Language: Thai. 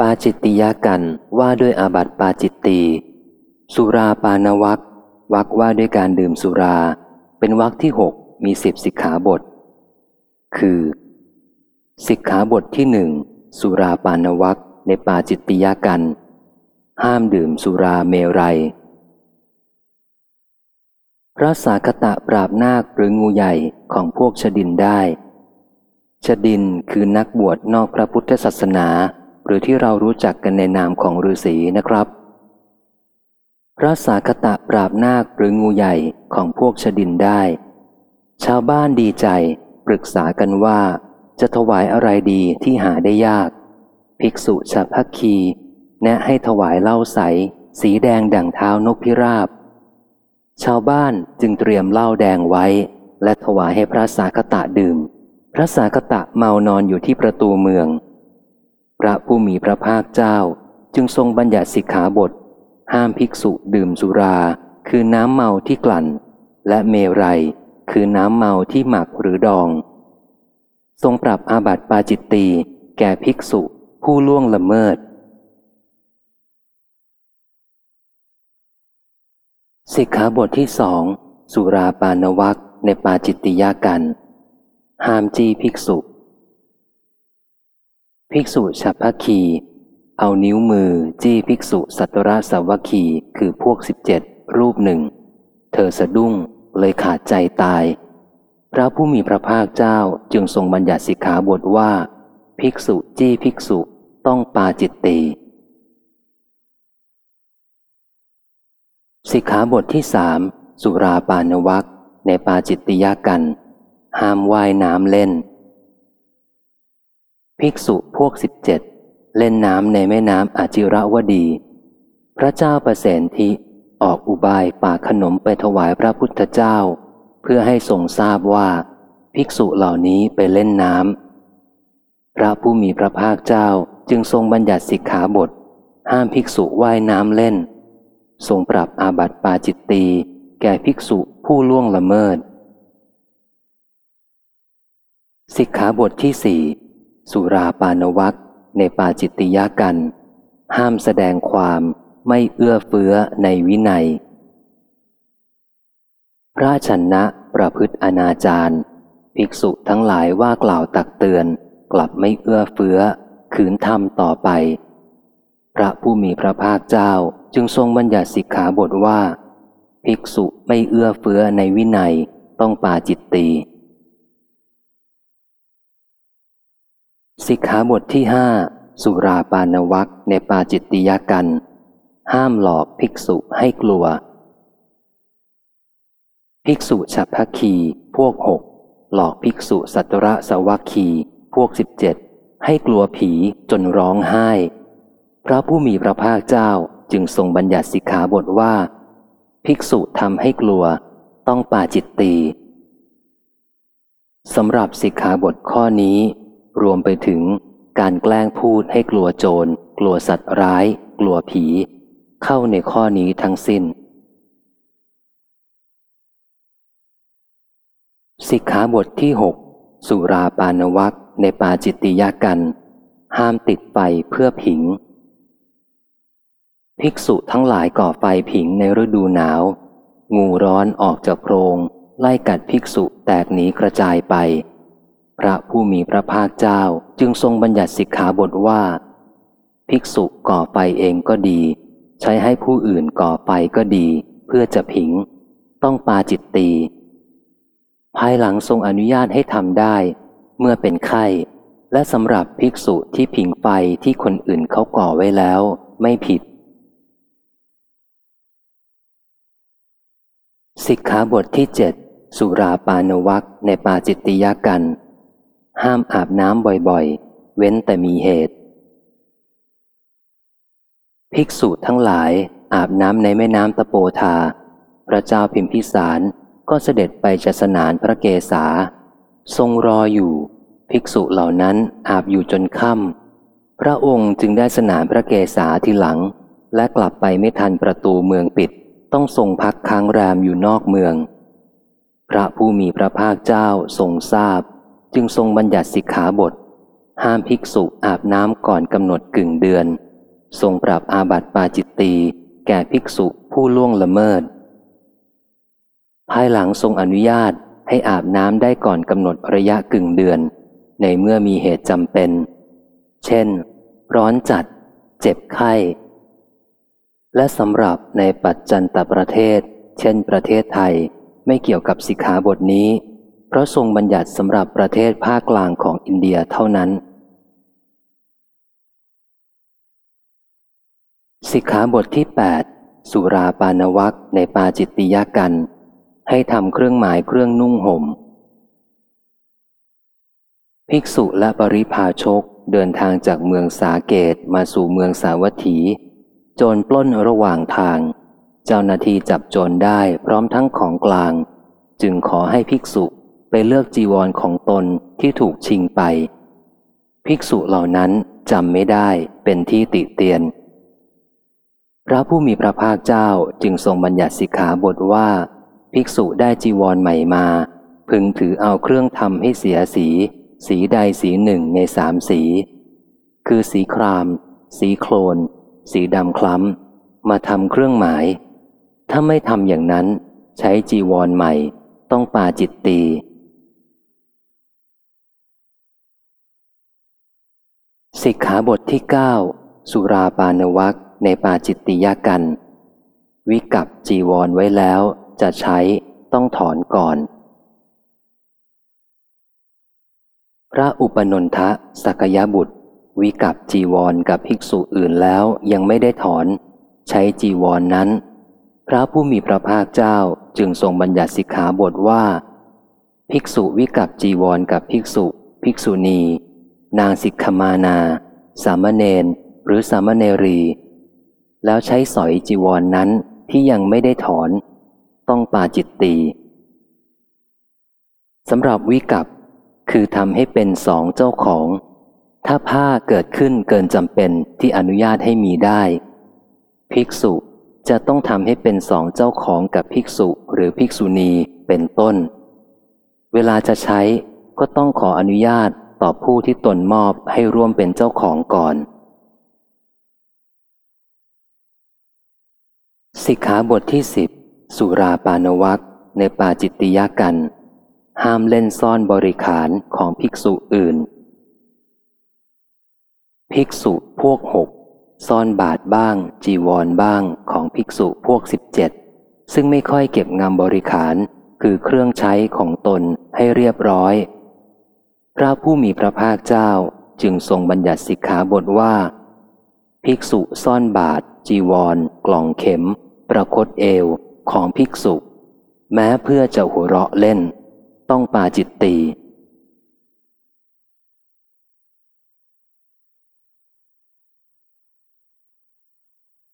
ปาจิตติยากันว่าด้วยอาบัติปาจิตตีสุราปานวักวักว่าด้วยการดื่มสุรา เป็นวักที่หกมีสิบสิกขาบท คือ สิกขาบทที่หนึ่งสุราปานวักในปาจิตติยากัน ห้ามดื่มสุราเมรัยพระสากตะปราบนาคหรืองูใหญ่ของพวกชดินได้ ชดินคือนักบวชนอกพระพุทธศาสนา รือที่เรารู้จักกันในนามของฤาษีนะครับ พระสากตะปราบนาคหรืองูใหญ่ของพวกชดินได้ ชาวบ้านดีใจ ปรึกษากันว่า จะถวายอะไรดีที่หาได้ยาก ภิกษุชาพักคี แนะให้ถวายเหล้าใส สีแดงดั่งเท้านกพิราบ ชาวบ้านจึงเตรียมเหล้าแดงไว้ และถวายให้พระสากตะดื่ม พระสากตะเมานอนอยู่ที่ประตูเมือง พระผู้มีพระภาคเจ้าจึงทรงบัญญัติสิกขาบท ห้ามภิกษุดื่มสุรา คือน้ำเมาที่กลั่น และเมรัย คือน้ำเมาที่หมักหรือดอง ทรงปรับอาบัติปาจิตตีแก่ภิกษุผู้ล่วงละเมิด สิกขาบทที่สองสุราปานวักในปาจิตติยากัน ห้ามจีภิกษุ ภิกษุฉัพพคี เอานิ้วมือจี้ภิกษุสัตวราสาวคีคือพวกสิบเจ็ดรูปหนึ่ง เธอสะดุ้งเลยขาดใจตาย พระผู้มีพระภาคเจ้าจึงทรงบัญญัติสิกขาบทว่า ภิกษุจี้ภิกษุต้องปาจิตตีสิกขาบทที่สามสุราปานวักในปาจิตติยากัน ห้ามว่ายน้ำเล่น ภิกษุพวกสิบเจ็ดเล่นน้ำในแม่น้ำอาจิระวดี พระเจ้าประเสนทิออกอุบายปากขนมไปถวายพระพุทธเจ้า เพื่อให้ทรงทราบว่า ภิกษุเหล่านี้ไปเล่นน้ำพระผู้มีพระภาคเจ้าจึงทรงบัญญัติสิกขาบท ห้ามภิกษุว่ายน้ำเล่น ทรงปรับอาบัติปาจิตตีแก่ภิกษุผู้ล่วงละเมิด สิกขาบทที่สี่ สุราปานวักในปาจิตติยากัน ห้ามแสดงความไม่เอื้อเฟื้อในวินัย พระชนะประพฤติอนาจารภิกษุทั้งหลายว่ากล่าวตักเตือน กลับไม่เอื้อเฟื้อ ขืนทำต่อไป พระผู้มีพระภาคเจ้าจึงทรงบัญญัติสิกขาบทว่า ภิกษุไม่เอื้อเฟื้อในวินัยต้องปาจิตตี สิกขาบทที่ห้าสุราปานวักในปาจิตติยากัน ห้ามหลอกภิกษุให้กลัว ภิกษุฉัพพคีพวกหกหลอกภิกษุสัตระสวัคคีพวกสิบเจ็ดให้กลัวผีจนร้องไห้ พระผู้มีพระภาคเจ้าจึงทรงบัญญัติสิกขาบทว่า ภิกษุทำให้กลัว ต้องปาจิตตีสำหรับสิกขาบทข้อนี้ รวมไปถึงการแกล้งพูดให้กลัวโจร กลัวสัตว์ร้าย กลัวผี เข้าในข้อนี้ทั้งสิ้น สิกขาบทที่หกสุราปานวักในปาจิตติยากัน ห้ามติดไฟเพื่อผิง ภิกษุทั้งหลายก่อไฟผิงในฤดูหนาว งูร้อนออกจากโพรง ไล่กัดภิกษุแตกหนีกระจายไป พระผู้มีพระภาคเจ้าจึงทรงบัญญัติสิกขาบทว่า ภิกษุก่อไฟเองก็ดี ใช้ให้ผู้อื่นก่อไฟก็ดี เพื่อจะผิง ต้องปาจิตตี ภายหลังทรงอนุญาตให้ทำได้ เมื่อเป็นไข้ และสำหรับภิกษุที่ผิงไฟที่คนอื่นเขาก่อไว้แล้ว ไม่ผิด สิกขาบทที่เจ็ดสุราปานวักในปาจิตติยากัน ห้ามอาบน้ำบ่อยๆ เว้นแต่มีเหตุ ภิกษุทั้งหลายอาบน้ำในแม่น้ำตะโปธา พระเจ้าพิมพิสารก็เสด็จไปจัสนานพระเกศา ทรงรออยู่ ภิกษุเหล่านั้นอาบอยู่จนค่ำพระองค์จึงได้สนานพระเกศาทีหลัง และกลับไปไม่ทันประตูเมืองปิด ต้องทรงพักค้างแรมอยู่นอกเมือง พระผู้มีพระภาคเจ้าทรงทราบ จึงทรงบัญญัติสิกขาบท ห้ามภิกษุอาบน้ำก่อนกำหนดกึ่งเดือน ทรงปรับอาบัติปาจิตตีแก่ภิกษุผู้ล่วงละเมิด ภายหลังทรงอนุญาตให้อาบน้ำได้ก่อนกำหนดระยะกึ่งเดือน ในเมื่อมีเหตุจำเป็น เช่น ร้อนจัด เจ็บไข้ และสำหรับในปัจจันตประเทศ เช่นประเทศไทยไม่เกี่ยวกับสิกขาบทนี้ พระทรงบัญญัติสำหรับประเทศภาคกลางของอินเดียเท่านั้น สิกขาบทที่ 8 สุราปานวักในปาจิตติยกัน ให้ทำเครื่องหมายเครื่องนุ่งหม่ม ภิกษุและปริพาชกเดินทางจากเมืองสาเกตมาสู่เมืองสาวัตถี โจรปล้นระหว่างทาง เจ้าหน้าที่จับโจรได้พร้อมทั้งของกลาง จึงขอให้ภิกษุ ไปเลือกจีวรของตนที่ถูกชิงไป ภิกษุเหล่านั้นจำไม่ได้เป็นที่ติเตียน พระผู้มีพระภาคเจ้าจึงทรงบัญญัติสิกขาบทว่า ภิกษุได้จีวรใหม่มา พึงถือเอาเครื่องทำให้เสียสี สีใดสีหนึ่งในสามสี คือสีคราม สีโคลน สีดำคล้ำ มาทำเครื่องหมาย ถ้าไม่ทำอย่างนั้น ใช้จีวรใหม่ ต้องปาจิตตี สิกขาบทที่ 9 สุราปานวักในปาจิตติยกัน วิกับจีวรไว้แล้วจะใช้ต้องถอนก่อน พระอุปนนทะสักยบุตร วิกับจีวรกับภิกษุอื่นแล้วยังไม่ได้ถอน ใช้จีวรนนั้น พระผู้มีพระภาคเจ้าจึงทรงบัญญัติสิกขาบทว่า ภิกษุวิกับจีวรกับภิกษุ ภิกษุณี นางสิกขมานา สามเณรหรือสามเณรี แล้วใช้สอยจีวรนนั้นที่ยังไม่ได้ถอน ต้องปาจิตตีสำหรับวิกับคือทำให้เป็นสองเจ้าของ ถ้าผ้าเกิดขึ้นเกินจำเป็นที่อนุญาตให้มีได้ ภิกษุจะต้องทำให้เป็นสองเจ้าของกับภิกษุหรือภิกษุณีเป็นต้น เวลาจะใช้ก็ต้องขออนุญาต ต่อผู้ที่ตนมอบให้ร่วมเป็นเจ้าของก่อน สิกขาบทที่สิบสุราปานวักในปาจิตติยกัน ห้ามเล่นซ่อนบริขารของภิกษุอื่น ภิกษุพวกหกซ่อนบาทบ้าง จีวรบ้างของภิกษุพวกสิบเจ็ดซึ่งไม่ค่อยเก็บงามบริขารคือเครื่องใช้ของตนให้เรียบร้อย ระผู้มีพระภาคเจ้าจึงทรงบัญญัติสิกขาบทว่า ภิกษุซ่อนบาท จีวร กล่องเข็ม ประคตเอวของภิกษุ แม้เพื่อจะหัวเราะเล่น ต้องปาจิตตี